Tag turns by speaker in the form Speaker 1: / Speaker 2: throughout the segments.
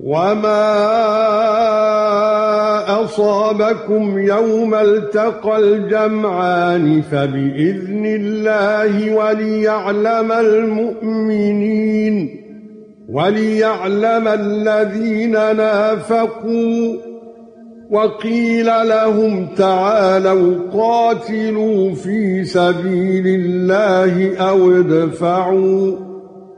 Speaker 1: وما اصابكم يوم التقى الجمعان فباذن الله وليعلم المؤمنين وليعلم الذين نافقوا وقيل لهم تعالوا قاتلوا في سبيل الله أو ادفعوا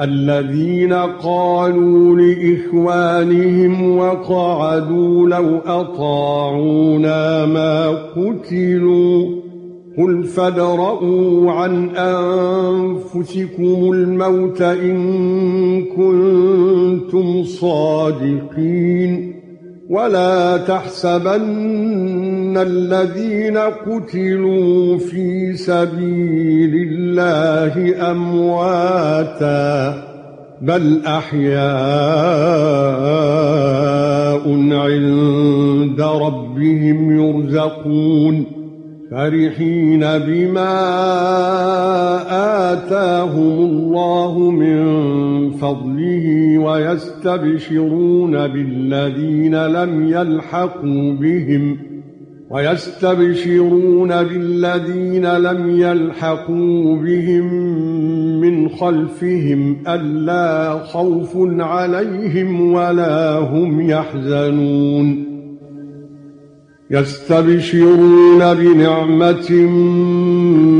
Speaker 1: الذين قالوا لإخوانهم وقعدوا لو أطاعونا ما قتلوا قل فادرءوا عن أنفسكم الموت إن كنتم صادقين ولا تحسبن الذين قتلوا في سبيل الله امواتا بل احياء عند ربهم يرزقون فرحين بما آتاهم الله من فضله ويستبشرون بالذين لم يلحقوا بهم ويستبشرون بالذين لم يلحقوا بهم من خلفهم ألا خوف عليهم ولا هم يحزنون. يستبشرون بنعمة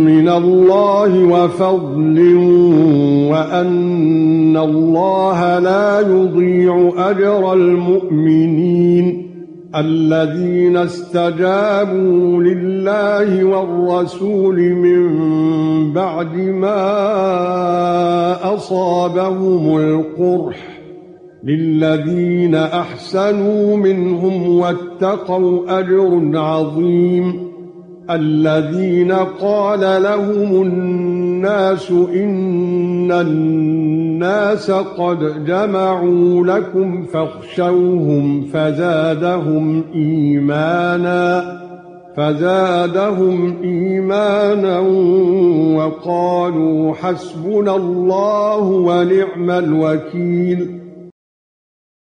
Speaker 1: من الله وفضل وأن الله لا يضيع أجر المؤمنين. الذين استجابوا لله والرسول من بعد ما أصابهم القرح للذين أحسنوا منهم واتقوا أجر عظيم الذين قال لهم الناس إن الناس قد جمعوا لكم فاخشوهم فزادهم إيمانا فزادهم إيمانا وقالوا حسبنا الله ونعم الوكيل